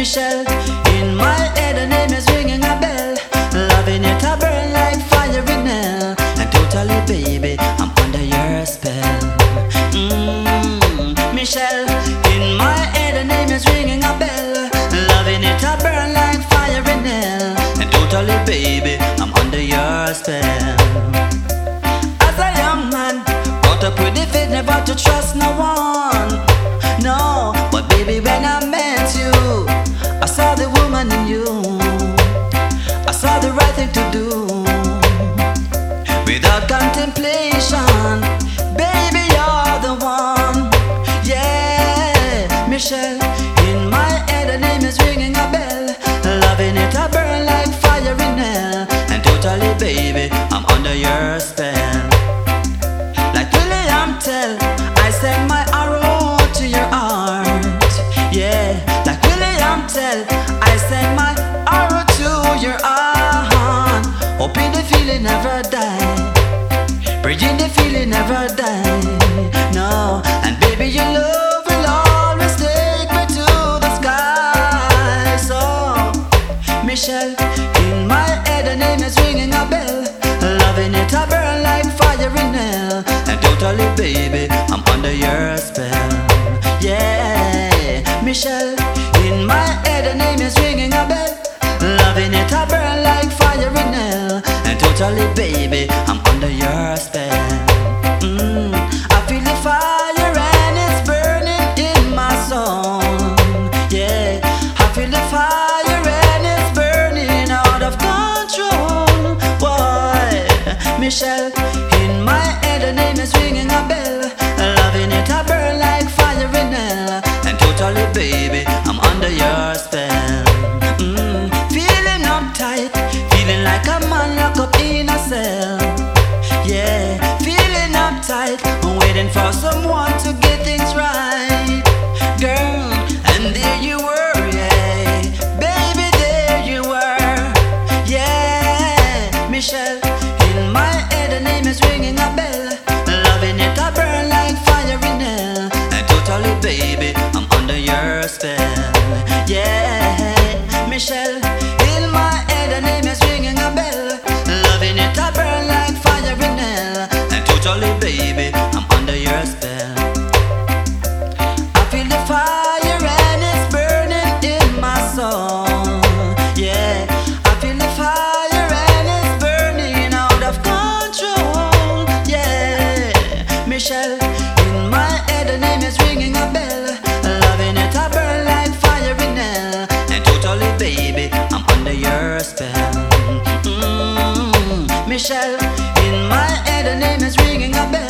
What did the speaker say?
Michelle. In my head, Contemplation, baby, you're the one. Yeah, Michelle. In my head, name is ringing a bell. Loving it, I burn like fire in hell. And totally, baby, I'm under your spell. Like William Tell, I my arrow to your heart. Yeah, like William Tell, never die. No, and baby, your love will always take me to the sky. So, Michelle, in my head, the name is ringing a bell. Loving it, I burn like fire in hell. And totally, baby, I'm under your spell. Yeah, Michelle, Michelle, in my head, the name is ringing a bell. Loving it, I burn like fire in hell. And totally, baby, I'm under your spell. Mm, feeling uptight, feeling like a man locked up in a cell. Yeah, feeling uptight, I'm waiting for someone in my head, the name is ringing a bell. Michelle, in my head the name is ringing a bell.